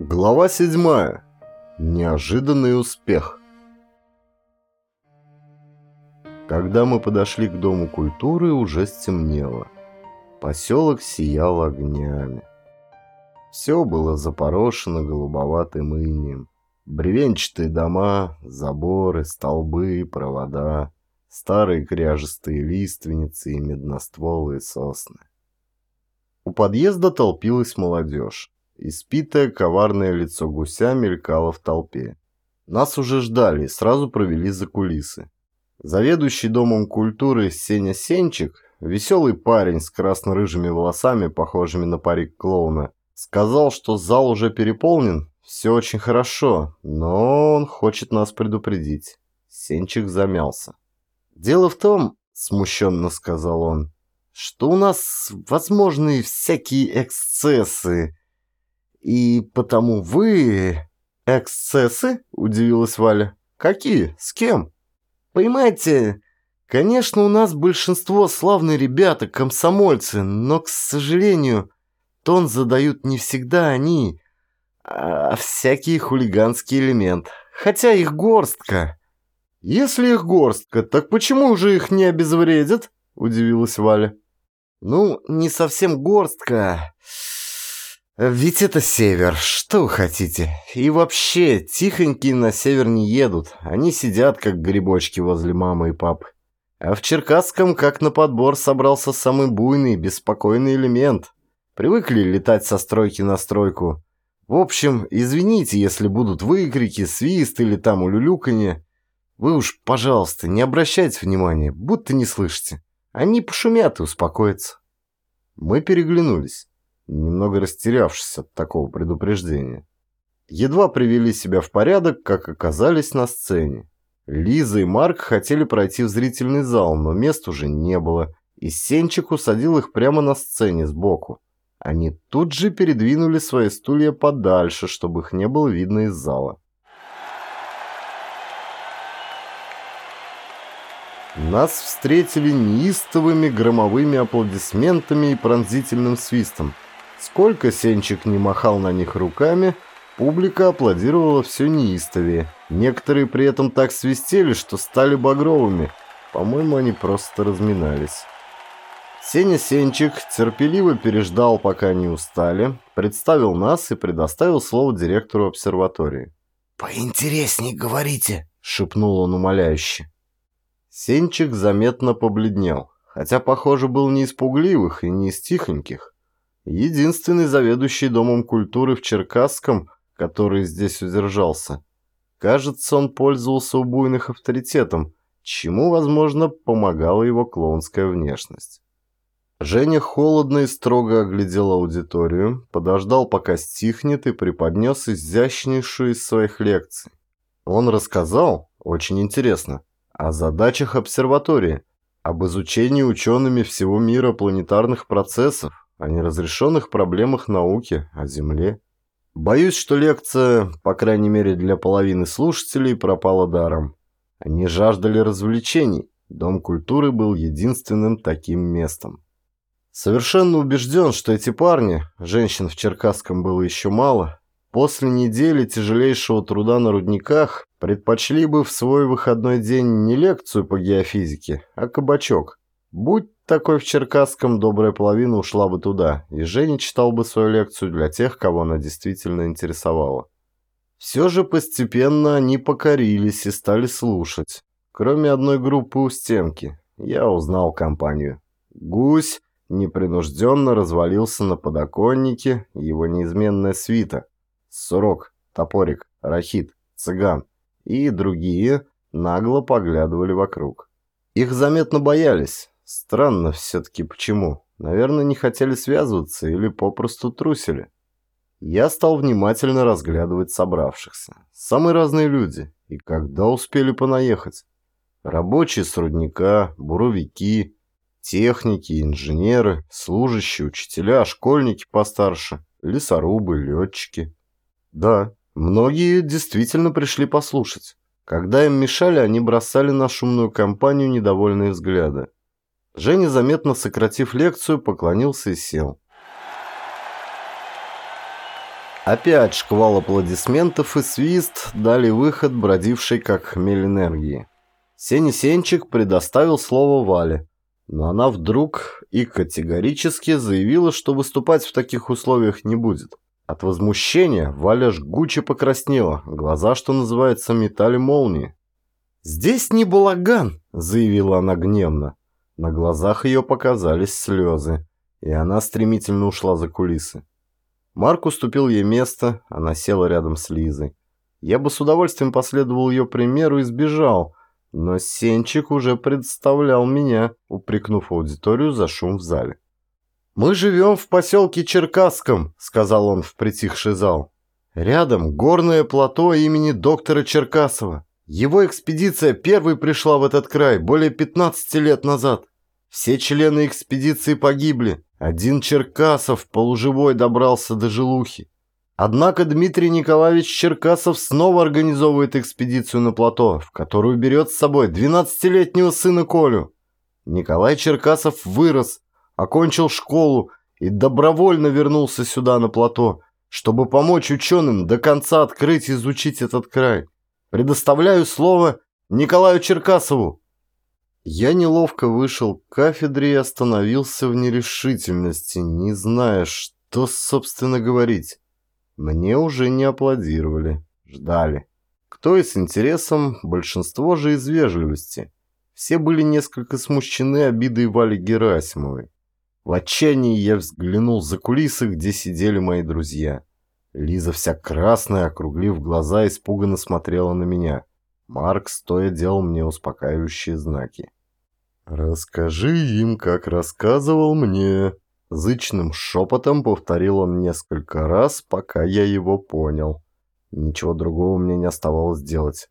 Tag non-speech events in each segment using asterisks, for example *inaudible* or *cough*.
Глава 7. Неожиданный успех. Когда мы подошли к Дому культуры, уже стемнело. Поселок сиял огнями. Все было запорошено голубоватым инием. Бревенчатые дома, заборы, столбы, провода, старые кряжестые лиственницы и медностволые сосны. У подъезда толпилась молодежь. Испитое коварное лицо гуся мелькало в толпе. Нас уже ждали и сразу провели за кулисы. Заведующий домом культуры Сеня Сенчик, веселый парень с красно-рыжими волосами, похожими на парик клоуна, сказал, что зал уже переполнен, все очень хорошо, но он хочет нас предупредить. Сенчик замялся. «Дело в том, — смущенно сказал он, — что у нас возможны всякие эксцессы, «И потому вы...» «Эксцессы?» – удивилась Валя. «Какие? С кем?» «Понимаете, конечно, у нас большинство славные ребята, комсомольцы, но, к сожалению, тон задают не всегда они, а всякий хулиганский элемент. Хотя их горстка». «Если их горстка, так почему же их не обезвредят?» – удивилась Валя. «Ну, не совсем горстка...» «Ведь это север, что вы хотите? И вообще, тихонькие на север не едут. Они сидят, как грибочки возле мамы и папы. А в Черкасском, как на подбор, собрался самый буйный, беспокойный элемент. Привыкли летать со стройки на стройку. В общем, извините, если будут выкрики, свист или там улюлюканье. Вы уж, пожалуйста, не обращайте внимания, будто не слышите. Они пошумят и успокоятся». Мы переглянулись немного растерявшись от такого предупреждения. Едва привели себя в порядок, как оказались на сцене. Лиза и Марк хотели пройти в зрительный зал, но мест уже не было, и Сенчик усадил их прямо на сцене сбоку. Они тут же передвинули свои стулья подальше, чтобы их не было видно из зала. Нас встретили неистовыми громовыми аплодисментами и пронзительным свистом. Сколько Сенчик не махал на них руками, публика аплодировала все неистовее. Некоторые при этом так свистели, что стали багровыми. По-моему, они просто разминались. Сеня Сенчик терпеливо переждал, пока они устали, представил нас и предоставил слово директору обсерватории. «Поинтересней говорите», — шепнул он умоляюще. Сенчик заметно побледнел, хотя, похоже, был не из пугливых и не из тихоньких. Единственный заведующий Домом культуры в Черкасском, который здесь удержался. Кажется, он пользовался у буйных авторитетом, чему, возможно, помогала его клоунская внешность. Женя холодно и строго оглядел аудиторию, подождал, пока стихнет, и преподнес изящнейшую из своих лекций. Он рассказал, очень интересно, о задачах обсерватории, об изучении учеными всего мира планетарных процессов, о неразрешенных проблемах науки, о Земле. Боюсь, что лекция, по крайней мере для половины слушателей, пропала даром. Они жаждали развлечений. Дом культуры был единственным таким местом. Совершенно убежден, что эти парни, женщин в Черкасском было еще мало, после недели тяжелейшего труда на рудниках предпочли бы в свой выходной день не лекцию по геофизике, а кабачок. Будь такой в Черкасском добрая половина ушла бы туда, и Женя читал бы свою лекцию для тех, кого она действительно интересовала. Все же постепенно они покорились и стали слушать. Кроме одной группы у стенки, я узнал компанию. Гусь непринужденно развалился на подоконнике, его неизменная свита. Сурок, Топорик, Рахит, Цыган и другие нагло поглядывали вокруг. Их заметно боялись, Странно все-таки почему. Наверное, не хотели связываться или попросту трусили. Я стал внимательно разглядывать собравшихся. Самые разные люди. И когда успели понаехать? Рабочие с рудника, буровики, техники, инженеры, служащие, учителя, школьники постарше, лесорубы, летчики. Да, многие действительно пришли послушать. Когда им мешали, они бросали на шумную компанию недовольные взгляды. Женя, заметно сократив лекцию, поклонился и сел. Опять шквал аплодисментов и свист дали выход бродившей как хмель энергии. Сеня Сенчик предоставил слово Вале, но она вдруг и категорически заявила, что выступать в таких условиях не будет. От возмущения Валя жгуче покраснела, глаза, что называется, метали молнии. «Здесь не балаган», — заявила она гневно. На глазах ее показались слезы, и она стремительно ушла за кулисы. Марк уступил ей место, она села рядом с Лизой. Я бы с удовольствием последовал ее примеру и сбежал, но Сенчик уже представлял меня, упрекнув аудиторию за шум в зале. «Мы живем в поселке Черкасском», — сказал он в притихший зал. «Рядом горное плато имени доктора Черкасова. Его экспедиция первой пришла в этот край более 15 лет назад. Все члены экспедиции погибли. Один Черкасов полуживой добрался до Желухи. Однако Дмитрий Николаевич Черкасов снова организовывает экспедицию на плато, в которую берет с собой 12-летнего сына Колю. Николай Черкасов вырос, окончил школу и добровольно вернулся сюда на плато, чтобы помочь ученым до конца открыть и изучить этот край. Предоставляю слово Николаю Черкасову. Я неловко вышел к кафедре и остановился в нерешительности, не зная, что, собственно, говорить. Мне уже не аплодировали, ждали. Кто и с интересом, большинство же из вежливости. Все были несколько смущены обидой Вали Герасимовой. В отчаянии я взглянул за кулисы, где сидели мои друзья. Лиза вся красная, округлив глаза, испуганно смотрела на меня. Марк, стоя, делал мне успокаивающие знаки. «Расскажи им, как рассказывал мне», — зычным шепотом повторил он несколько раз, пока я его понял. Ничего другого мне не оставалось делать.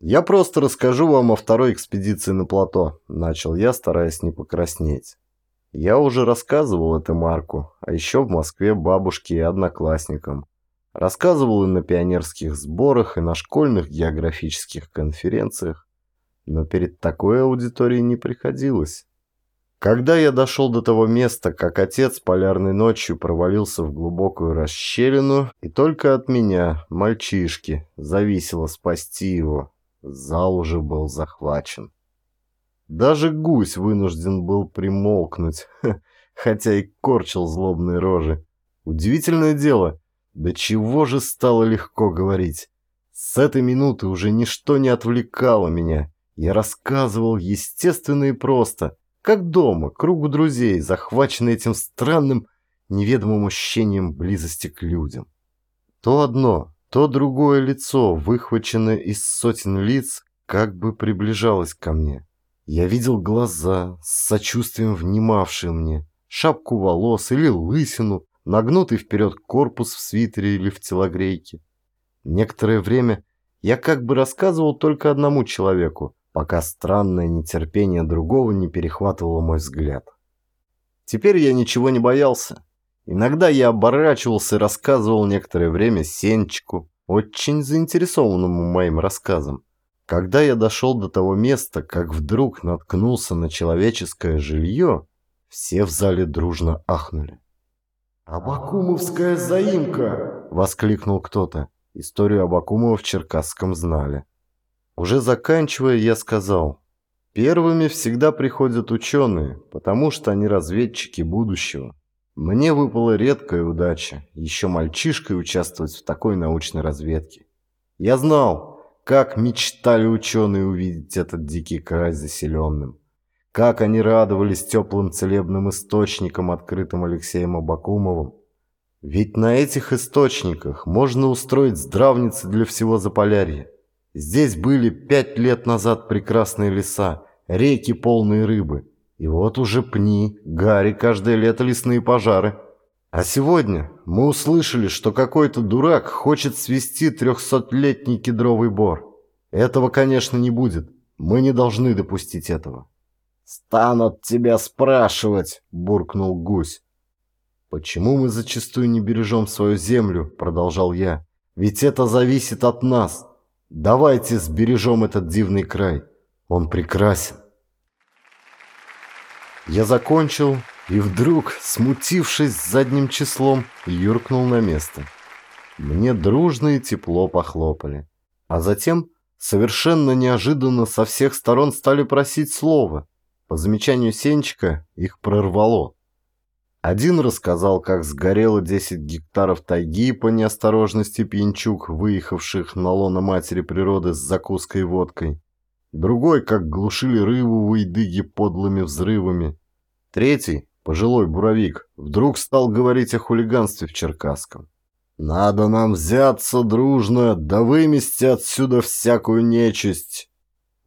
«Я просто расскажу вам о второй экспедиции на плато», — начал я, стараясь не покраснеть. Я уже рассказывал это Марку, а еще в Москве бабушке и одноклассникам. Рассказывал и на пионерских сборах, и на школьных географических конференциях. Но перед такой аудиторией не приходилось. Когда я дошел до того места, как отец полярной ночью провалился в глубокую расщелину, и только от меня, мальчишки, зависело спасти его, зал уже был захвачен. Даже гусь вынужден был примолкнуть, *laughs* хотя и корчил злобные рожи. Удивительное дело, до чего же стало легко говорить. С этой минуты уже ничто не отвлекало меня. Я рассказывал естественно и просто, как дома, кругу друзей, захваченный этим странным, неведомым ощущением близости к людям. То одно, то другое лицо, выхваченное из сотен лиц, как бы приближалось ко мне. Я видел глаза, с сочувствием внимавшие мне, шапку волос или лысину, нагнутый вперед корпус в свитере или в телогрейке. Некоторое время я как бы рассказывал только одному человеку, пока странное нетерпение другого не перехватывало мой взгляд. Теперь я ничего не боялся. Иногда я оборачивался и рассказывал некоторое время Сенчику, очень заинтересованному моим рассказом. Когда я дошел до того места, как вдруг наткнулся на человеческое жилье, все в зале дружно ахнули. «Абакумовская заимка!» — воскликнул кто-то. Историю Абакумова в Черкасском знали. Уже заканчивая, я сказал, «Первыми всегда приходят ученые, потому что они разведчики будущего. Мне выпала редкая удача, еще мальчишкой участвовать в такой научной разведке. Я знал, как мечтали ученые увидеть этот дикий край заселенным. Как они радовались теплым целебным источникам, открытым Алексеем Абакумовым. Ведь на этих источниках можно устроить здравницы для всего Заполярья. Здесь были пять лет назад прекрасные леса, реки полные рыбы. И вот уже пни, гари, каждое лето лесные пожары – а сегодня мы услышали, что какой-то дурак хочет свести трехсотлетний кедровый бор. Этого, конечно, не будет. Мы не должны допустить этого. «Станут тебя спрашивать», — буркнул гусь. «Почему мы зачастую не бережем свою землю?» — продолжал я. «Ведь это зависит от нас. Давайте сбережем этот дивный край. Он прекрасен». Я закончил и вдруг, смутившись задним числом, юркнул на место. Мне дружно и тепло похлопали. А затем, совершенно неожиданно, со всех сторон стали просить слова. По замечанию Сенчика их прорвало. Один рассказал, как сгорело 10 гектаров тайги по неосторожности пьянчук, выехавших на лоно матери природы с закуской и водкой. Другой, как глушили рыбу в Идыге подлыми взрывами. Третий, пожилой буровик, вдруг стал говорить о хулиганстве в Черкасском. «Надо нам взяться дружно, да вымести отсюда всякую нечисть!»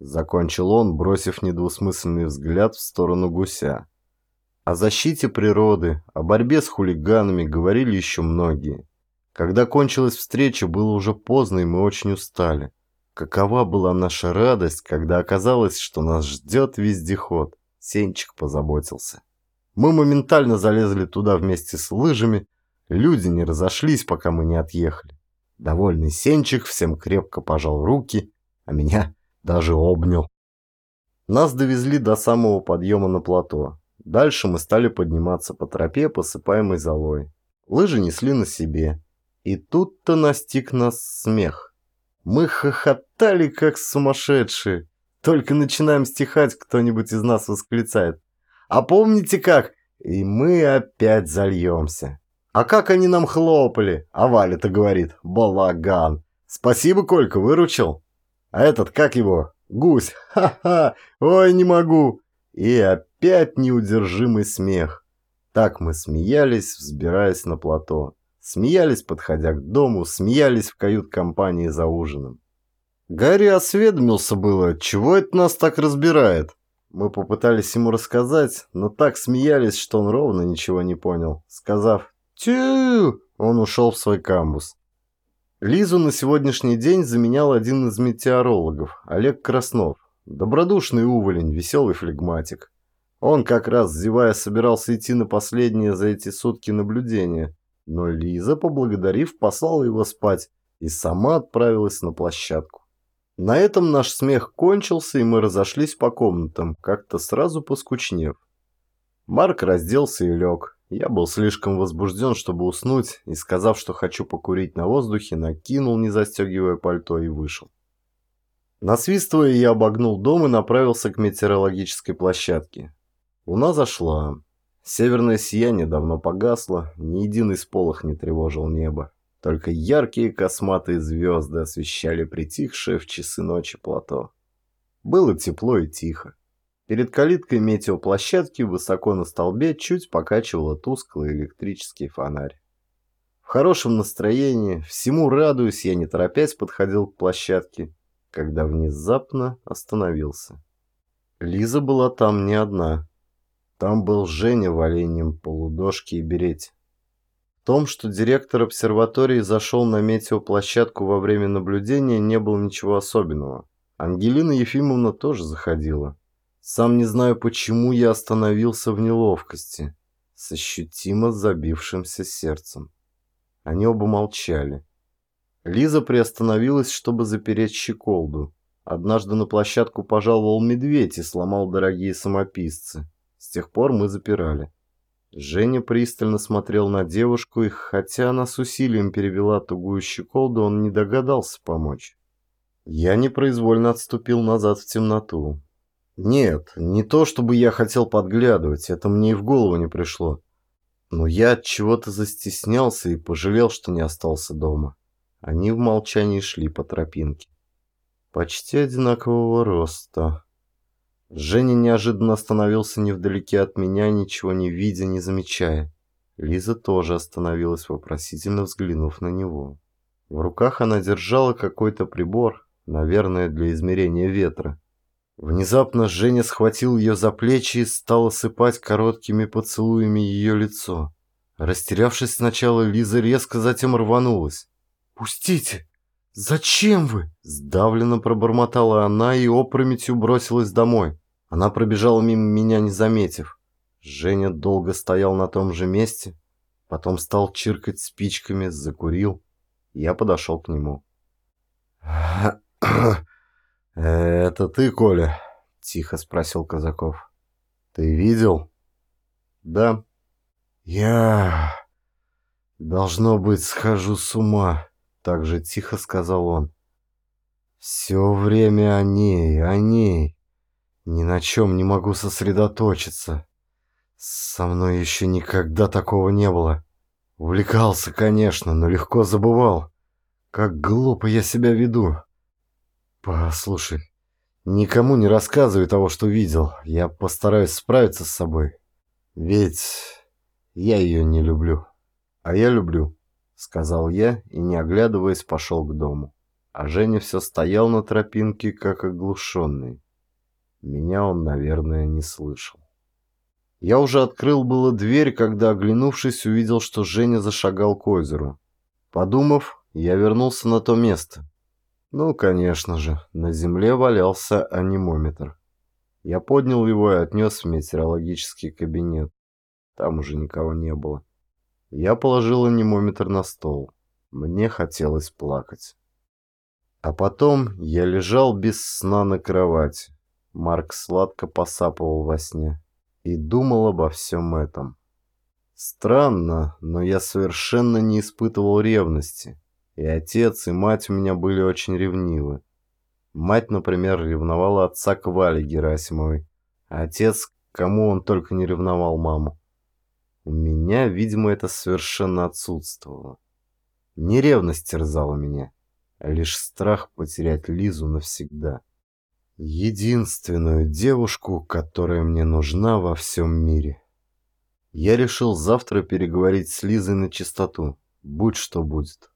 Закончил он, бросив недвусмысленный взгляд в сторону гуся. О защите природы, о борьбе с хулиганами говорили еще многие. Когда кончилась встреча, было уже поздно, и мы очень устали. Какова была наша радость, когда оказалось, что нас ждет вездеход. Сенчик позаботился. Мы моментально залезли туда вместе с лыжами. Люди не разошлись, пока мы не отъехали. Довольный Сенчик всем крепко пожал руки, а меня даже обнял. Нас довезли до самого подъема на плато. Дальше мы стали подниматься по тропе, посыпаемой золой. Лыжи несли на себе. И тут-то настиг нас смех. Мы хохотали, как сумасшедшие. Только начинаем стихать, кто-нибудь из нас восклицает. «А помните как?» И мы опять зальемся. А как они нам хлопали? А Валя-то говорит, балаган. Спасибо, Колька, выручил. А этот, как его? Гусь. *laughs* Ха-ха, ой, не могу. И опять неудержимый смех. Так мы смеялись, взбираясь на плато. Смеялись, подходя к дому, смеялись в кают-компании за ужином. Гарри осведомился было, чего это нас так разбирает. Мы попытались ему рассказать, но так смеялись, что он ровно ничего не понял. Сказав «Тю!», он ушел в свой камбус. Лизу на сегодняшний день заменял один из метеорологов, Олег Краснов. Добродушный уволень, веселый флегматик. Он как раз, зевая, собирался идти на последнее за эти сутки наблюдения, но Лиза, поблагодарив, послала его спать и сама отправилась на площадку. На этом наш смех кончился, и мы разошлись по комнатам, как-то сразу поскучнев. Марк разделся и лег. Я был слишком возбужден, чтобы уснуть, и, сказав, что хочу покурить на воздухе, накинул, не застегивая пальто, и вышел. Насвистывая, я обогнул дом и направился к метеорологической площадке. Луна зашла. Северное сияние давно погасло, ни единый сполох не тревожил небо. Только яркие косматые звезды освещали притихшее в часы ночи плато. Было тепло и тихо. Перед калиткой метеоплощадки высоко на столбе чуть покачивало тусклый электрический фонарь. В хорошем настроении, всему радуясь, я не торопясь подходил к площадке когда внезапно остановился. Лиза была там не одна. Там был Женя в оленем полудошке и берете. В том, что директор обсерватории зашел на метеоплощадку во время наблюдения, не было ничего особенного. Ангелина Ефимовна тоже заходила. Сам не знаю, почему я остановился в неловкости, с ощутимо забившимся сердцем. Они оба молчали. Лиза приостановилась, чтобы запереть щеколду. Однажды на площадку пожаловал медведь и сломал дорогие самописцы. С тех пор мы запирали. Женя пристально смотрел на девушку, и хотя она с усилием перевела тугую щеколду, он не догадался помочь. Я непроизвольно отступил назад в темноту. Нет, не то чтобы я хотел подглядывать, это мне и в голову не пришло. Но я от чего-то застеснялся и пожалел, что не остался дома. Они в молчании шли по тропинке. Почти одинакового роста. Женя неожиданно остановился невдалеке от меня, ничего не видя, не замечая. Лиза тоже остановилась, вопросительно взглянув на него. В руках она держала какой-то прибор, наверное, для измерения ветра. Внезапно Женя схватил ее за плечи и стал осыпать короткими поцелуями ее лицо. Растерявшись сначала, Лиза резко затем рванулась. «Пустите! Зачем вы?» Сдавленно пробормотала она и опрометью бросилась домой. Она пробежала мимо меня, не заметив. Женя долго стоял на том же месте, потом стал чиркать спичками, закурил. Я подошел к нему. «Это ты, Коля?» — тихо спросил Казаков. «Ты видел?» «Да». «Я... «Должно быть, схожу с ума», — так же тихо сказал он. «Все время о ней, о ней. Ни на чем не могу сосредоточиться. Со мной еще никогда такого не было. Увлекался, конечно, но легко забывал. Как глупо я себя веду. Послушай, никому не рассказывай того, что видел. Я постараюсь справиться с собой. Ведь я ее не люблю. А я люблю, сказал я и, не оглядываясь, пошел к дому. А Женя все стоял на тропинке, как оглушенный. Меня он, наверное, не слышал. Я уже открыл было дверь, когда, оглянувшись, увидел, что Женя зашагал к озеру. Подумав, я вернулся на то место. Ну, конечно же, на земле валялся анимометр. Я поднял его и отнес в метеорологический кабинет. Там уже никого не было. Я положил анимометр на стол. Мне хотелось плакать. А потом я лежал без сна на кровати. Марк сладко посапывал во сне и думал обо всем этом. Странно, но я совершенно не испытывал ревности. И отец, и мать у меня были очень ревнивы. Мать, например, ревновала отца к Вале Герасимовой, а отец, кому он только не ревновал маму. У меня, видимо, это совершенно отсутствовало. Не ревность терзала меня, а лишь страх потерять Лизу навсегда. Единственную девушку, которая мне нужна во всем мире. Я решил завтра переговорить с Лизой на чистоту, будь что будет.